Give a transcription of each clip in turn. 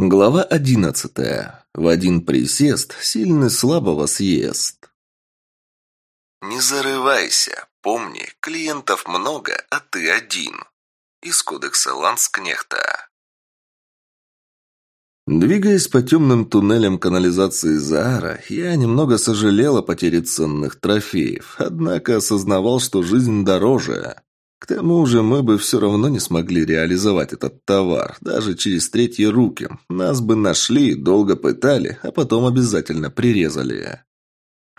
Глава одиннадцатая. В один присест сильный слабого съест. Не зарывайся. Помни, клиентов много, а ты один. Из кодекса Ланскнехта. Двигаясь по темным туннелям канализации Заара, я немного сожалел о потере ценных трофеев, однако осознавал, что жизнь дороже. К тому же мы бы все равно не смогли реализовать этот товар, даже через третьи руки. Нас бы нашли, долго пытали, а потом обязательно прирезали.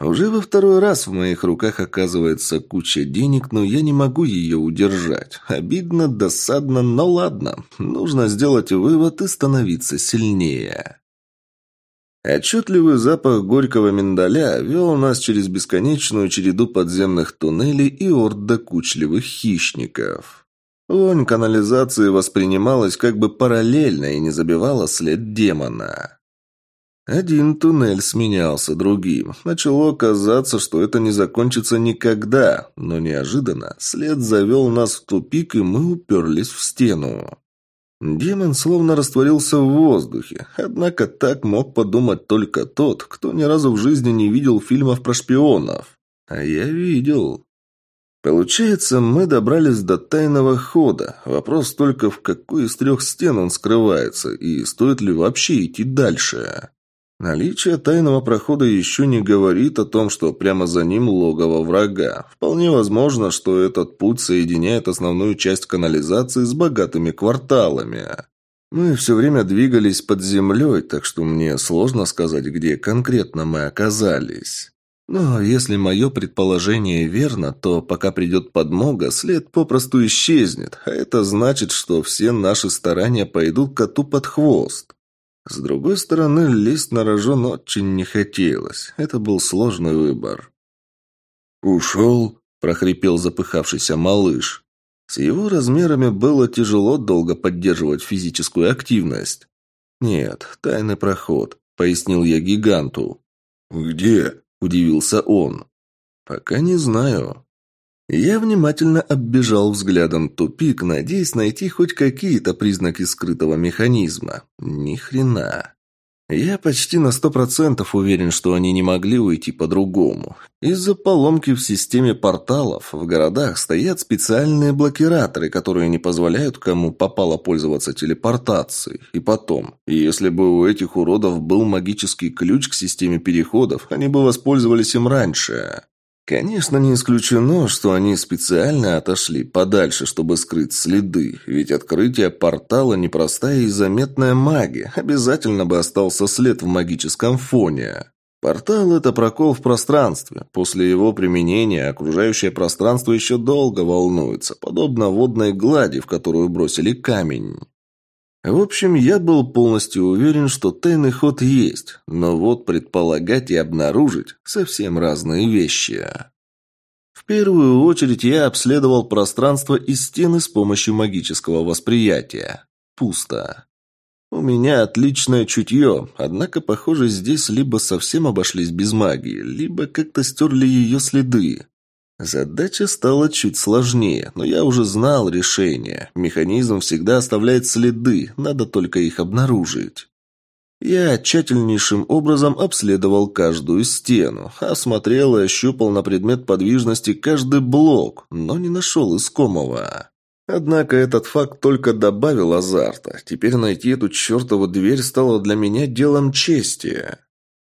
Уже во второй раз в моих руках оказывается куча денег, но я не могу ее удержать. Обидно, досадно, но ладно. Нужно сделать вывод и становиться сильнее. Отчетливый запах горького миндаля вел нас через бесконечную череду подземных туннелей и орд докучливых хищников. Вонь канализации воспринималась как бы параллельно и не забивала след демона. Один туннель сменялся другим. Начало казаться, что это не закончится никогда, но неожиданно след завел нас в тупик, и мы уперлись в стену. Демон словно растворился в воздухе, однако так мог подумать только тот, кто ни разу в жизни не видел фильмов про шпионов. А я видел. Получается, мы добрались до тайного хода. Вопрос только, в какой из трех стен он скрывается, и стоит ли вообще идти дальше. Наличие тайного прохода еще не говорит о том, что прямо за ним логово врага. Вполне возможно, что этот путь соединяет основную часть канализации с богатыми кварталами. Мы все время двигались под землей, так что мне сложно сказать, где конкретно мы оказались. Но если мое предположение верно, то пока придет подмога, след попросту исчезнет, а это значит, что все наши старания пойдут коту под хвост. С другой стороны, лезть на рожон очень не хотелось. Это был сложный выбор. «Ушел?» – прохрипел запыхавшийся малыш. С его размерами было тяжело долго поддерживать физическую активность. «Нет, тайный проход», – пояснил я гиганту. «Где?» – удивился он. «Пока не знаю». Я внимательно оббежал взглядом тупик, надеясь найти хоть какие-то признаки скрытого механизма. Ни хрена. Я почти на сто процентов уверен, что они не могли уйти по-другому. Из-за поломки в системе порталов в городах стоят специальные блокираторы, которые не позволяют кому попало пользоваться телепортацией. И потом, если бы у этих уродов был магический ключ к системе переходов, они бы воспользовались им раньше. Конечно, не исключено, что они специально отошли подальше, чтобы скрыть следы, ведь открытие портала – непростая и заметная магия, обязательно бы остался след в магическом фоне. Портал – это прокол в пространстве. После его применения окружающее пространство еще долго волнуется, подобно водной глади, в которую бросили камень. В общем, я был полностью уверен, что тайный ход есть, но вот предполагать и обнаружить – совсем разные вещи. В первую очередь я обследовал пространство и стены с помощью магического восприятия. Пусто. У меня отличное чутье, однако, похоже, здесь либо совсем обошлись без магии, либо как-то стерли ее следы. Задача стала чуть сложнее, но я уже знал решение. Механизм всегда оставляет следы, надо только их обнаружить. Я тщательнейшим образом обследовал каждую стену, осмотрел и ощупал на предмет подвижности каждый блок, но не нашел искомого. Однако этот факт только добавил азарта. Теперь найти эту чертову дверь стало для меня делом чести.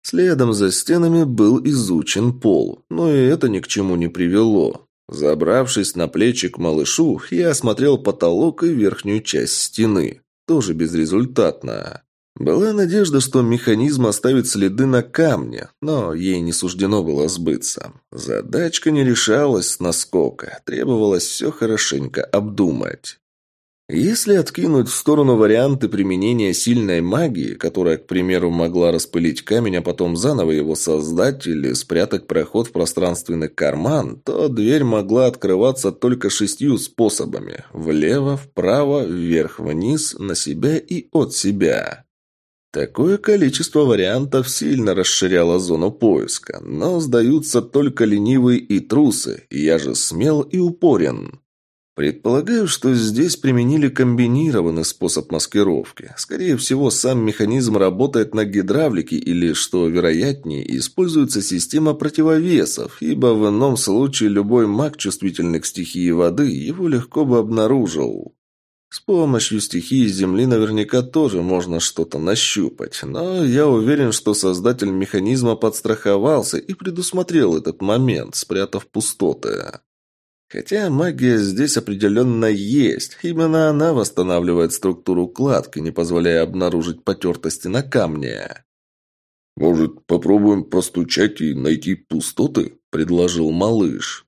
Следом за стенами был изучен пол, но и это ни к чему не привело. Забравшись на плечи к малышу, я осмотрел потолок и верхнюю часть стены. Тоже безрезультатно. Была надежда, что механизм оставит следы на камне, но ей не суждено было сбыться. Задачка не решалась с наскока, требовалось все хорошенько обдумать. Если откинуть в сторону варианты применения сильной магии, которая, к примеру, могла распылить камень, а потом заново его создать или спрятать проход в пространственный карман, то дверь могла открываться только шестью способами – влево, вправо, вверх-вниз, на себя и от себя. Такое количество вариантов сильно расширяло зону поиска, но сдаются только ленивые и трусы, я же смел и упорен. Предполагаю, что здесь применили комбинированный способ маскировки. Скорее всего, сам механизм работает на гидравлике или, что вероятнее, используется система противовесов, ибо в ином случае любой маг, чувствительный к стихии воды, его легко бы обнаружил. С помощью стихии Земли наверняка тоже можно что-то нащупать, но я уверен, что создатель механизма подстраховался и предусмотрел этот момент, спрятав пустоты. Хотя магия здесь определенно есть. Именно она восстанавливает структуру кладки, не позволяя обнаружить потертости на камне. «Может, попробуем простучать и найти пустоты?» – предложил малыш.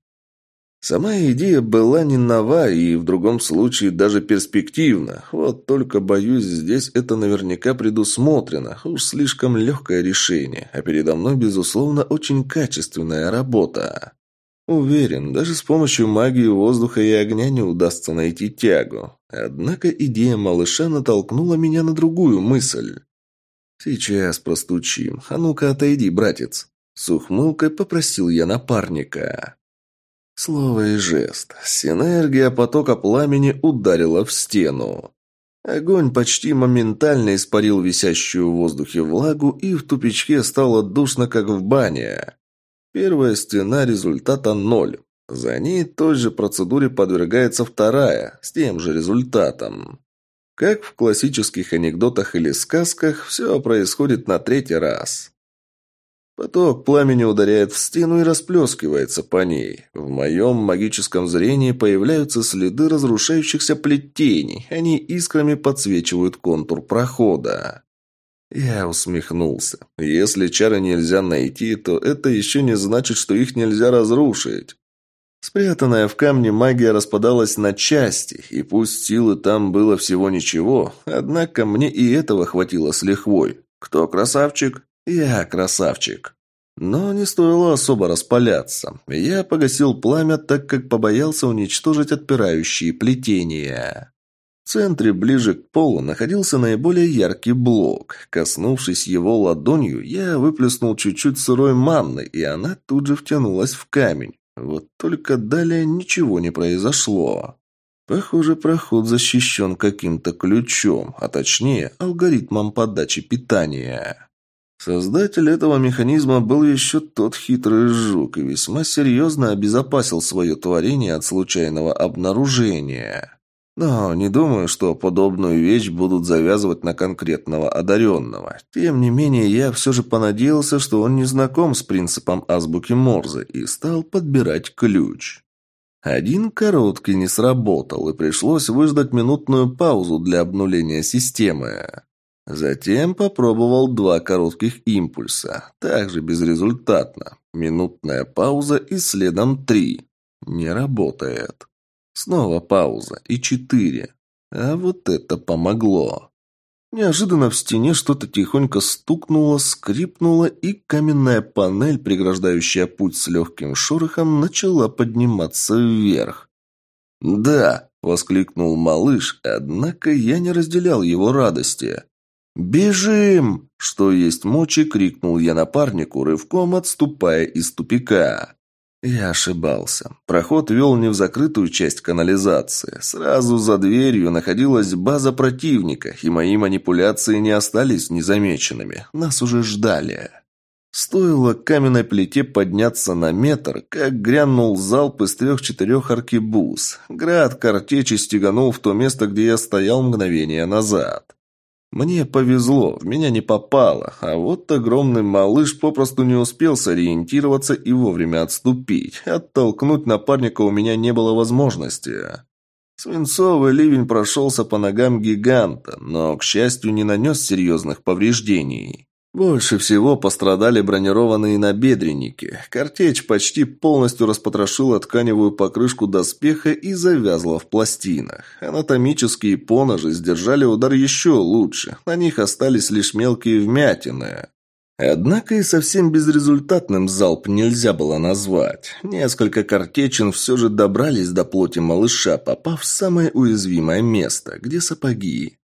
Сама идея была не нова и в другом случае даже перспективна. Вот только, боюсь, здесь это наверняка предусмотрено. Уж слишком легкое решение, а передо мной, безусловно, очень качественная работа. Уверен, даже с помощью магии воздуха и огня не удастся найти тягу. Однако идея малыша натолкнула меня на другую мысль. «Сейчас простучим. А ну-ка отойди, братец!» С ухмылкой попросил я напарника. Слово и жест. Синергия потока пламени ударила в стену. Огонь почти моментально испарил висящую в воздухе влагу, и в тупичке стало душно, как в бане. Первая стена результата ноль. За ней той же процедуре подвергается вторая, с тем же результатом. Как в классических анекдотах или сказках, все происходит на третий раз. Поток пламени ударяет в стену и расплескивается по ней. В моем магическом зрении появляются следы разрушающихся плетений. Они искрами подсвечивают контур прохода. Я усмехнулся. Если чары нельзя найти, то это еще не значит, что их нельзя разрушить. Спрятанная в камне магия распадалась на части, и пусть силы там было всего ничего, однако мне и этого хватило с лихвой. Кто красавчик? Я красавчик. Но не стоило особо распаляться. Я погасил пламя, так как побоялся уничтожить отпирающие плетения. В центре, ближе к полу, находился наиболее яркий блок. Коснувшись его ладонью, я выплеснул чуть-чуть сырой манны, и она тут же втянулась в камень. Вот только далее ничего не произошло. Похоже, проход защищен каким-то ключом, а точнее алгоритмом подачи питания. Создатель этого механизма был еще тот хитрый жук и весьма серьезно обезопасил свое творение от случайного обнаружения. Но не думаю, что подобную вещь будут завязывать на конкретного одаренного. Тем не менее, я все же понадеялся, что он не знаком с принципом азбуки Морзе и стал подбирать ключ. Один короткий не сработал, и пришлось выждать минутную паузу для обнуления системы. Затем попробовал два коротких импульса, также безрезультатно. Минутная пауза и следом три. Не работает. Снова пауза. И четыре. А вот это помогло. Неожиданно в стене что-то тихонько стукнуло, скрипнуло, и каменная панель, преграждающая путь с легким шорохом, начала подниматься вверх. «Да!» — воскликнул малыш, однако я не разделял его радости. «Бежим!» — что есть мочи, крикнул я напарнику, рывком отступая из тупика. Я ошибался. Проход вел не в закрытую часть канализации. Сразу за дверью находилась база противника, и мои манипуляции не остались незамеченными. Нас уже ждали. Стоило каменной плите подняться на метр, как грянул залп из трех-четырех аркебуз. Град картечи стеганул в то место, где я стоял мгновение назад. Мне повезло, в меня не попало, а вот огромный малыш попросту не успел сориентироваться и вовремя отступить. Оттолкнуть напарника у меня не было возможности. Свинцовый ливень прошелся по ногам гиганта, но, к счастью, не нанес серьезных повреждений. Больше всего пострадали бронированные набедренники. Картечь почти полностью распотрошила тканевую покрышку доспеха и завязла в пластинах. Анатомические поножи сдержали удар еще лучше. На них остались лишь мелкие вмятины. Однако и совсем безрезультатным залп нельзя было назвать. Несколько картечин все же добрались до плоти малыша, попав в самое уязвимое место, где сапоги.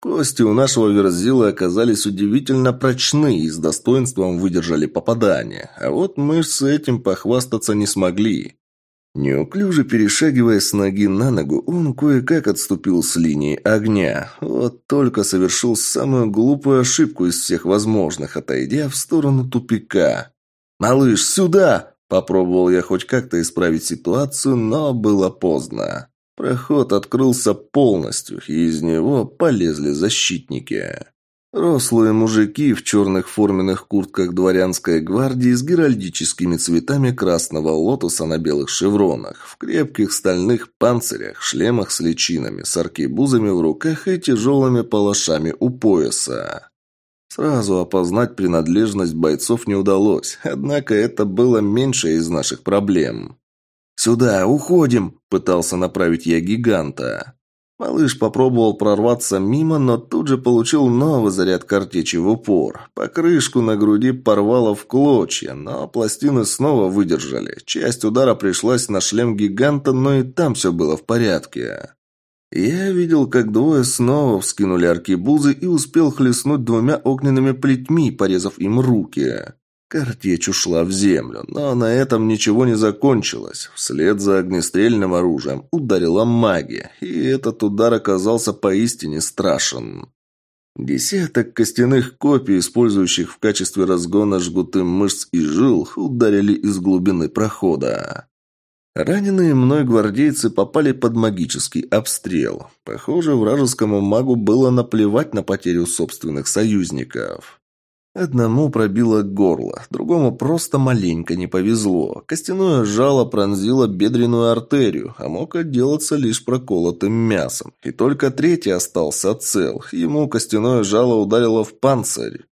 Кости у нашего верзилы оказались удивительно прочны и с достоинством выдержали попадание, а вот мышцы этим похвастаться не смогли. Неуклюже перешагивая с ноги на ногу, он кое-как отступил с линии огня. Вот только совершил самую глупую ошибку из всех возможных, отойдя в сторону тупика. «Малыш, сюда!» Попробовал я хоть как-то исправить ситуацию, но было поздно. Проход открылся полностью, и из него полезли защитники. Рослые мужики в черных форменных куртках дворянской гвардии с геральдическими цветами красного лотоса на белых шевронах, в крепких стальных панцирях, шлемах с личинами, с аркебузами в руках и тяжелыми палашами у пояса. Сразу опознать принадлежность бойцов не удалось, однако это было меньше из наших проблем. «Сюда, уходим!» – пытался направить я гиганта. Малыш попробовал прорваться мимо, но тут же получил новый заряд картечи в упор. Покрышку на груди порвало в клочья, но пластины снова выдержали. Часть удара пришлась на шлем гиганта, но и там все было в порядке. Я видел, как двое снова вскинули аркебузы и успел хлестнуть двумя огненными плетьми, порезав им руки. Картечь ушла в землю, но на этом ничего не закончилось. Вслед за огнестрельным оружием ударила магия, и этот удар оказался поистине страшен. Десяток костяных копий, использующих в качестве разгона жгуты мышц и жил, ударили из глубины прохода. Раненые мной гвардейцы попали под магический обстрел. Похоже, вражескому магу было наплевать на потерю собственных союзников. Одному пробило горло, другому просто маленько не повезло. Костяное жало пронзило бедренную артерию, а мог отделаться лишь проколотым мясом. И только третий остался цел. Ему костяное жало ударило в панцирь.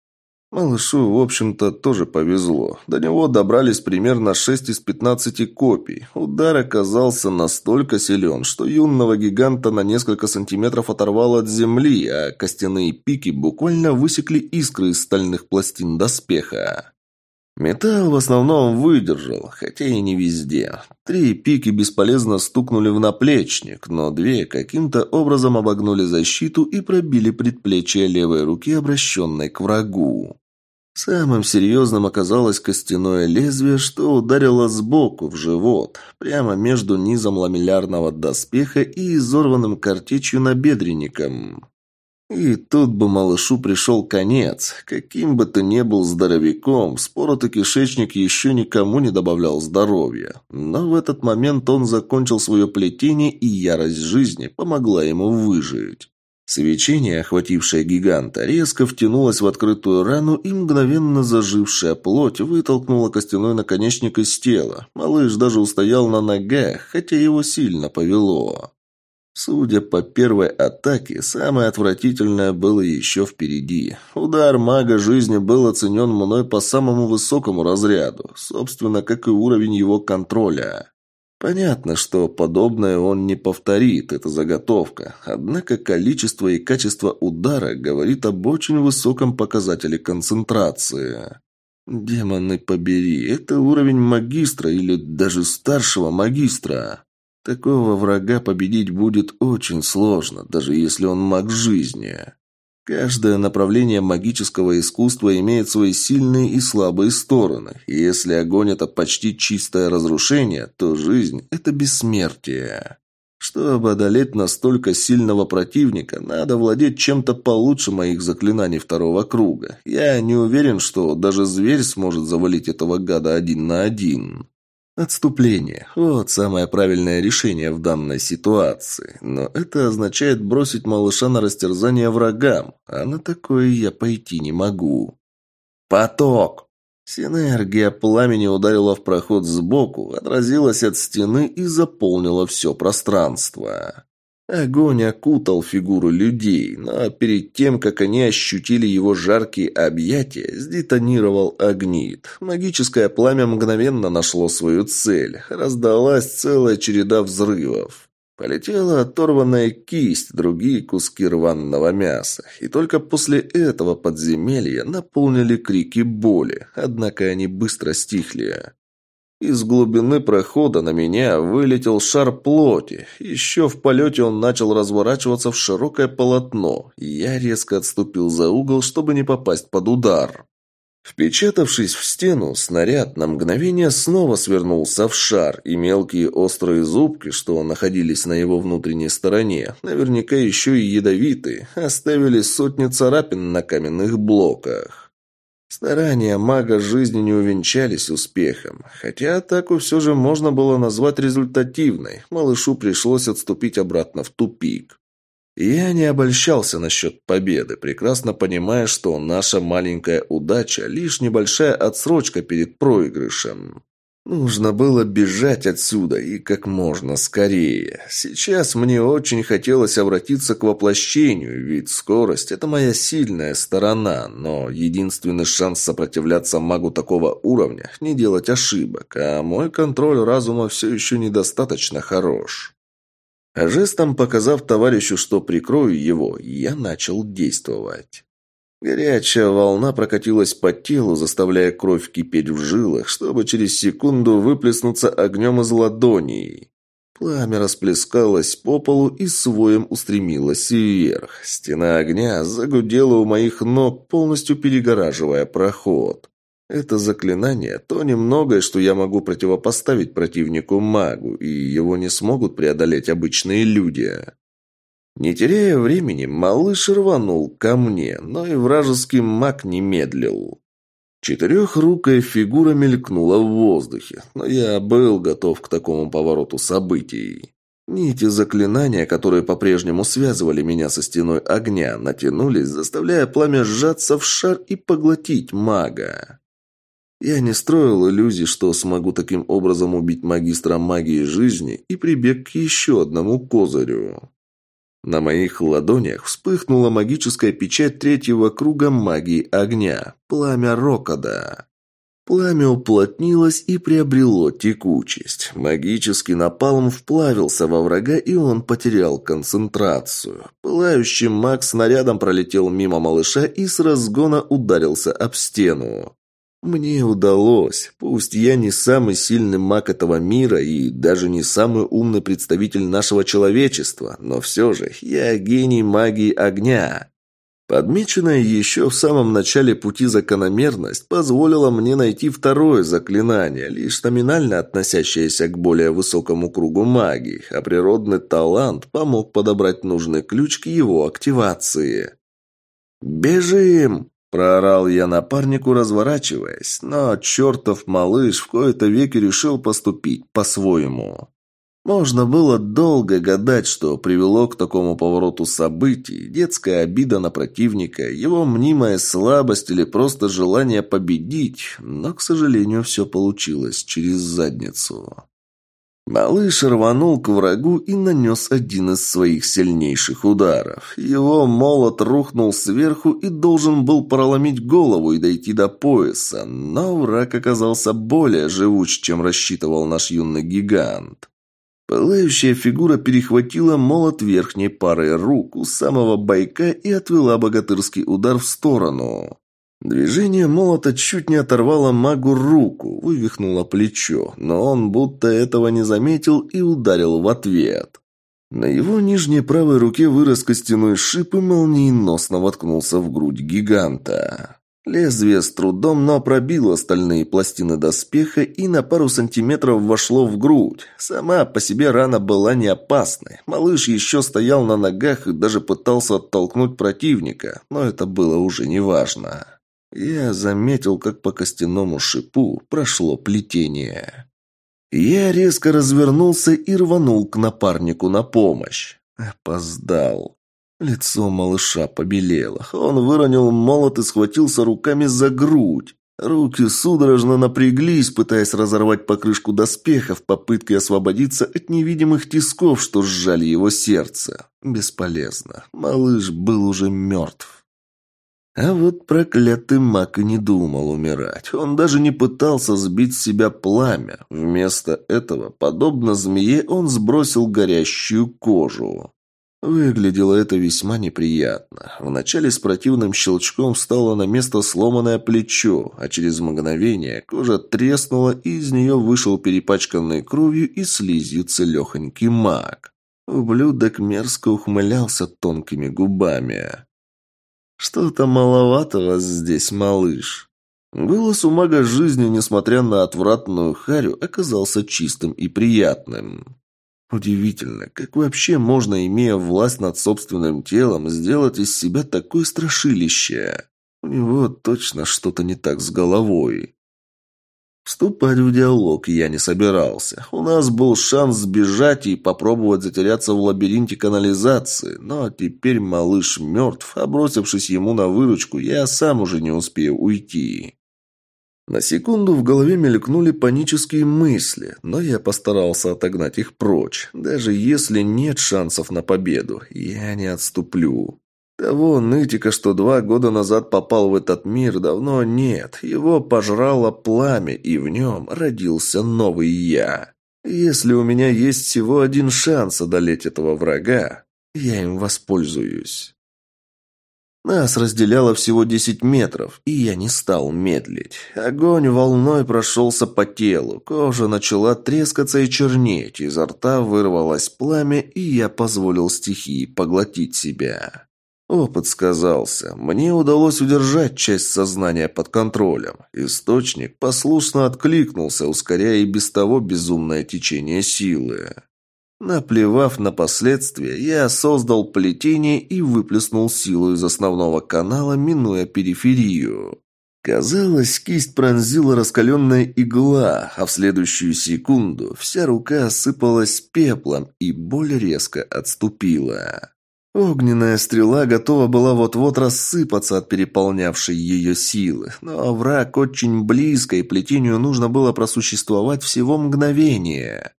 Малышу, в общем-то, тоже повезло. До него добрались примерно 6 из 15 копий. Удар оказался настолько силен, что юного гиганта на несколько сантиметров оторвало от земли, а костяные пики буквально высекли искры из стальных пластин доспеха. Металл в основном выдержал, хотя и не везде. Три пики бесполезно стукнули в наплечник, но две каким-то образом обогнули защиту и пробили предплечье левой руки, обращенной к врагу. Самым серьезным оказалось костяное лезвие, что ударило сбоку, в живот, прямо между низом ламеллярного доспеха и изорванным картечью набедренником. И тут бы малышу пришел конец. Каким бы ты ни был здоровяком, споротый кишечник еще никому не добавлял здоровья. Но в этот момент он закончил свое плетение, и ярость жизни помогла ему выжить. Свечение, охватившее гиганта, резко втянулось в открытую рану, и мгновенно зажившая плоть вытолкнула костяной наконечник из тела. Малыш даже устоял на ногах, хотя его сильно повело. Судя по первой атаке, самое отвратительное было еще впереди. Удар мага жизни был оценен мной по самому высокому разряду, собственно, как и уровень его контроля. Понятно, что подобное он не повторит, это заготовка. Однако количество и качество удара говорит об очень высоком показателе концентрации. Демоны побери, это уровень магистра или даже старшего магистра. Такого врага победить будет очень сложно, даже если он маг жизни. Каждое направление магического искусства имеет свои сильные и слабые стороны. И если огонь – это почти чистое разрушение, то жизнь – это бессмертие. Чтобы одолеть настолько сильного противника, надо владеть чем-то получше моих заклинаний второго круга. Я не уверен, что даже зверь сможет завалить этого гада один на один. Отступление. Вот самое правильное решение в данной ситуации. Но это означает бросить малыша на растерзание врагам, а на такое я пойти не могу. Поток! Синергия пламени ударила в проход сбоку, отразилась от стены и заполнила все пространство. Огонь окутал фигуру людей, но перед тем, как они ощутили его жаркие объятия, сдетонировал огнит. Магическое пламя мгновенно нашло свою цель. Раздалась целая череда взрывов. Полетела оторванная кисть, другие куски рваного мяса. И только после этого подземелья наполнили крики боли, однако они быстро стихли. Из глубины прохода на меня вылетел шар плоти. Еще в полете он начал разворачиваться в широкое полотно. Я резко отступил за угол, чтобы не попасть под удар. Впечатавшись в стену, снаряд на мгновение снова свернулся в шар, и мелкие острые зубки, что находились на его внутренней стороне, наверняка еще и ядовитые, оставили сотни царапин на каменных блоках. Старания мага жизни не увенчались успехом, хотя атаку все же можно было назвать результативной, малышу пришлось отступить обратно в тупик. Я не обольщался насчет победы, прекрасно понимая, что наша маленькая удача – лишь небольшая отсрочка перед проигрышем. Нужно было бежать отсюда и как можно скорее. Сейчас мне очень хотелось обратиться к воплощению, ведь скорость – это моя сильная сторона, но единственный шанс сопротивляться магу такого уровня – не делать ошибок, а мой контроль разума все еще недостаточно хорош. Жестом показав товарищу, что прикрою его, я начал действовать. Горячая волна прокатилась по телу, заставляя кровь кипеть в жилах, чтобы через секунду выплеснуться огнем из ладоней. Пламя расплескалось по полу и своем устремилось вверх. Стена огня загудела у моих ног, полностью перегораживая проход. Это заклинание – то немногое, что я могу противопоставить противнику-магу, и его не смогут преодолеть обычные люди. Не теряя времени, малыш рванул ко мне, но и вражеский маг не медлил. Четырехрукая фигура мелькнула в воздухе, но я был готов к такому повороту событий. Нити заклинания, которые по-прежнему связывали меня со стеной огня, натянулись, заставляя пламя сжаться в шар и поглотить мага. Я не строил иллюзий, что смогу таким образом убить магистра магии жизни и прибег к еще одному козырю. На моих ладонях вспыхнула магическая печать третьего круга магии огня – пламя Рокода. Пламя уплотнилось и приобрело текучесть. Магический напалм вплавился во врага, и он потерял концентрацию. Пылающий маг снарядом пролетел мимо малыша и с разгона ударился об стену. Мне удалось. Пусть я не самый сильный маг этого мира и даже не самый умный представитель нашего человечества, но все же я гений магии огня. Подмеченная еще в самом начале пути закономерность позволила мне найти второе заклинание, лишь номинально относящееся к более высокому кругу магии, а природный талант помог подобрать нужный ключ к его активации. «Бежим!» Проорал я напарнику, разворачиваясь, но чертов малыш в кои-то веки решил поступить по-своему. Можно было долго гадать, что привело к такому повороту событий, детская обида на противника, его мнимая слабость или просто желание победить, но, к сожалению, все получилось через задницу. Малыш рванул к врагу и нанес один из своих сильнейших ударов. Его молот рухнул сверху и должен был проломить голову и дойти до пояса, но враг оказался более живуч, чем рассчитывал наш юный гигант. Пылающая фигура перехватила молот верхней парой рук у самого байка и отвела богатырский удар в сторону. Движение молота чуть не оторвало магу руку, вывихнуло плечо, но он будто этого не заметил и ударил в ответ. На его нижней правой руке вырос костяной шип и молниеносно воткнулся в грудь гиганта. Лезвие с трудом, но пробило стальные пластины доспеха и на пару сантиметров вошло в грудь. Сама по себе рана была не опасной. Малыш еще стоял на ногах и даже пытался оттолкнуть противника, но это было уже неважно. Я заметил, как по костяному шипу прошло плетение. Я резко развернулся и рванул к напарнику на помощь. Опоздал. Лицо малыша побелело. Он выронил молот и схватился руками за грудь. Руки судорожно напряглись, пытаясь разорвать покрышку доспеха в попытке освободиться от невидимых тисков, что сжали его сердце. Бесполезно. Малыш был уже мертв. А вот проклятый маг и не думал умирать. Он даже не пытался сбить с себя пламя. Вместо этого, подобно змее, он сбросил горящую кожу. Выглядело это весьма неприятно. Вначале с противным щелчком встало на место сломанное плечо, а через мгновение кожа треснула, и из нее вышел перепачканный кровью и слизью целехонький маг. Ублюдок мерзко ухмылялся тонкими губами. «Что-то маловато вас здесь, малыш». Голос у мага жизни, несмотря на отвратную харю, оказался чистым и приятным. Удивительно, как вообще можно, имея власть над собственным телом, сделать из себя такое страшилище? У него точно что-то не так с головой. Вступать в диалог я не собирался. У нас был шанс сбежать и попробовать затеряться в лабиринте канализации, но теперь малыш мертв, а бросившись ему на выручку, я сам уже не успею уйти. На секунду в голове мелькнули панические мысли, но я постарался отогнать их прочь. Даже если нет шансов на победу, я не отступлю. Того нытика, что два года назад попал в этот мир, давно нет. Его пожрало пламя, и в нем родился новый я. Если у меня есть всего один шанс одолеть этого врага, я им воспользуюсь. Нас разделяло всего десять метров, и я не стал медлить. Огонь волной прошелся по телу, кожа начала трескаться и чернеть, изо рта вырвалось пламя, и я позволил стихии поглотить себя. Опыт сказался. Мне удалось удержать часть сознания под контролем. Источник послушно откликнулся, ускоряя и без того безумное течение силы. Наплевав на последствия, я создал плетение и выплеснул силу из основного канала, минуя периферию. Казалось, кисть пронзила раскаленная игла, а в следующую секунду вся рука осыпалась пеплом, и боль резко отступила. Огненная стрела готова была вот-вот рассыпаться от переполнявшей ее силы, но враг очень близко, и плетению нужно было просуществовать всего мгновение.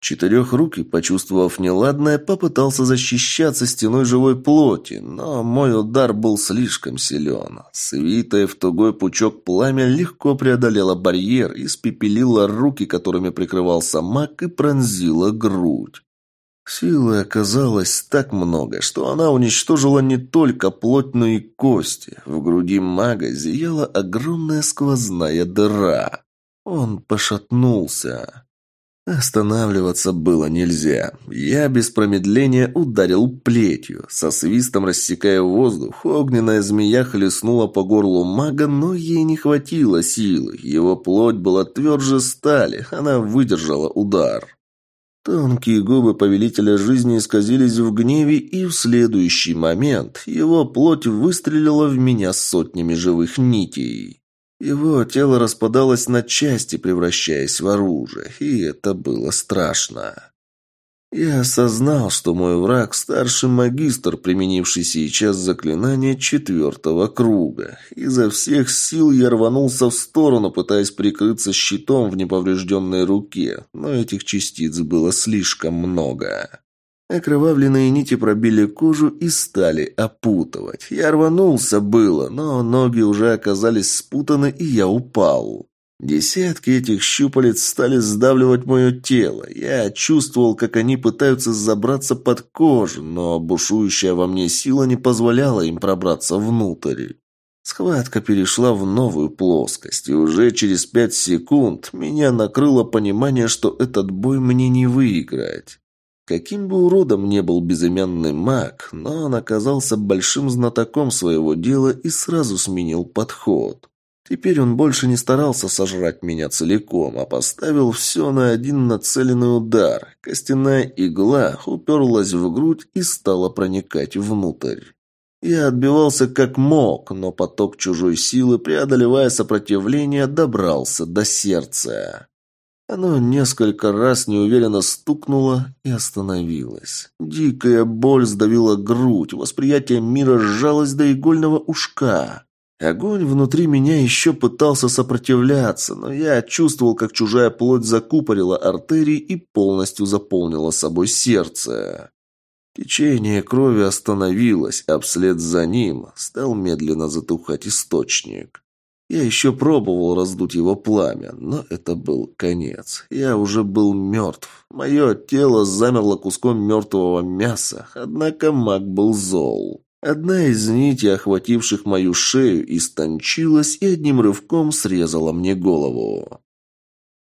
Четырехрукий, почувствовав неладное, попытался защищаться стеной живой плоти, но мой удар был слишком силен. Свитое в тугой пучок пламя легко преодолело барьер, испепелило руки, которыми прикрывался маг, и пронзило грудь. Силы оказалось так много, что она уничтожила не только плоть, но и кости. В груди мага зияла огромная сквозная дыра. Он пошатнулся. Останавливаться было нельзя. Я без промедления ударил плетью. Со свистом рассекая воздух, огненная змея хлестнула по горлу мага, но ей не хватило силы. Его плоть была тверже стали, она выдержала удар. Тонкие губы повелителя жизни исказились в гневе, и в следующий момент его плоть выстрелила в меня сотнями живых нитей. Его тело распадалось на части, превращаясь в оружие, и это было страшно. Я осознал, что мой враг – старший магистр, применивший сейчас заклинание четвертого круга. Изо всех сил я рванулся в сторону, пытаясь прикрыться щитом в неповрежденной руке, но этих частиц было слишком много. Окровавленные нити пробили кожу и стали опутывать. Я рванулся было, но ноги уже оказались спутаны, и я упал. Десятки этих щупалец стали сдавливать мое тело. Я чувствовал, как они пытаются забраться под кожу, но бушующая во мне сила не позволяла им пробраться внутрь. Схватка перешла в новую плоскость, и уже через пять секунд меня накрыло понимание, что этот бой мне не выиграть. Каким бы уродом не был безымянный маг, но он оказался большим знатоком своего дела и сразу сменил подход. Теперь он больше не старался сожрать меня целиком, а поставил все на один нацеленный удар. Костяная игла уперлась в грудь и стала проникать внутрь. Я отбивался как мог, но поток чужой силы, преодолевая сопротивление, добрался до сердца. Оно несколько раз неуверенно стукнуло и остановилось. Дикая боль сдавила грудь, восприятие мира сжалось до игольного ушка. Огонь внутри меня еще пытался сопротивляться, но я чувствовал, как чужая плоть закупорила артерии и полностью заполнила собой сердце. Течение крови остановилось, а вслед за ним стал медленно затухать источник. Я еще пробовал раздуть его пламя, но это был конец. Я уже был мертв. Мое тело замерло куском мертвого мяса, однако маг был зол. Одна из нитей, охвативших мою шею, истончилась и одним рывком срезала мне голову.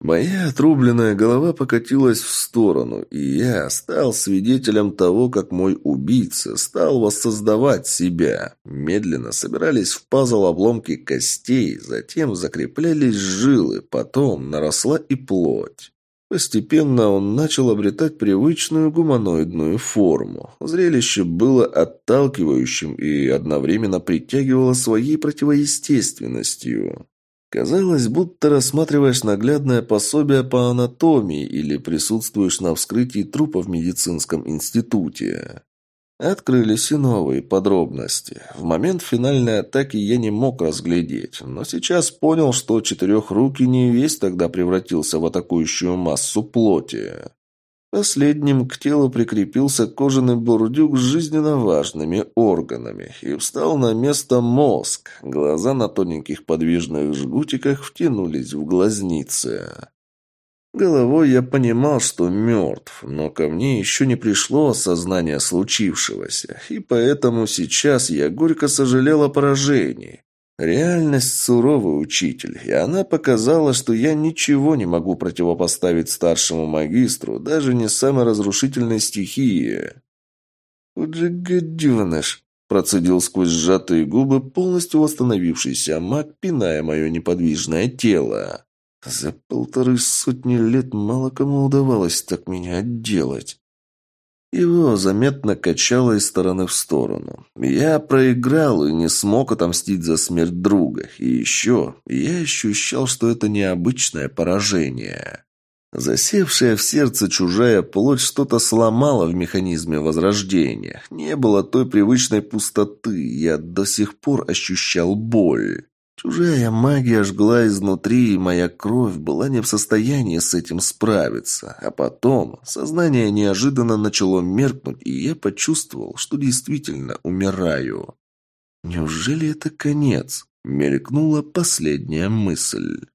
Моя отрубленная голова покатилась в сторону, и я стал свидетелем того, как мой убийца стал воссоздавать себя. Медленно собирались в пазл обломки костей, затем закреплялись жилы, потом наросла и плоть. Постепенно он начал обретать привычную гуманоидную форму. Зрелище было отталкивающим и одновременно притягивало своей противоестественностью. Казалось, будто рассматриваешь наглядное пособие по анатомии или присутствуешь на вскрытии трупа в медицинском институте. Открылись и новые подробности. В момент финальной атаки я не мог разглядеть, но сейчас понял, что четырехрукий не весь тогда превратился в атакующую массу плоти. Последним к телу прикрепился кожаный бурдюк с жизненно важными органами и встал на место мозг. Глаза на тоненьких подвижных жгутиках втянулись в глазницы. Головой я понимал, что мертв, но ко мне еще не пришло осознание случившегося, и поэтому сейчас я горько сожалел о поражении. Реальность суровый учитель, и она показала, что я ничего не могу противопоставить старшему магистру, даже не самой разрушительной стихии. «Вот же гаденыш!» – процедил сквозь сжатые губы полностью восстановившийся маг, пиная мое неподвижное тело. За полторы сотни лет мало кому удавалось так меня отделать. Его заметно качало из стороны в сторону. Я проиграл и не смог отомстить за смерть друга. И еще я ощущал, что это необычное поражение. Засевшая в сердце чужая плоть что-то сломала в механизме возрождения. Не было той привычной пустоты. Я до сих пор ощущал боль. Чужая магия жгла изнутри, и моя кровь была не в состоянии с этим справиться. А потом сознание неожиданно начало меркнуть, и я почувствовал, что действительно умираю. «Неужели это конец?» — мелькнула последняя мысль.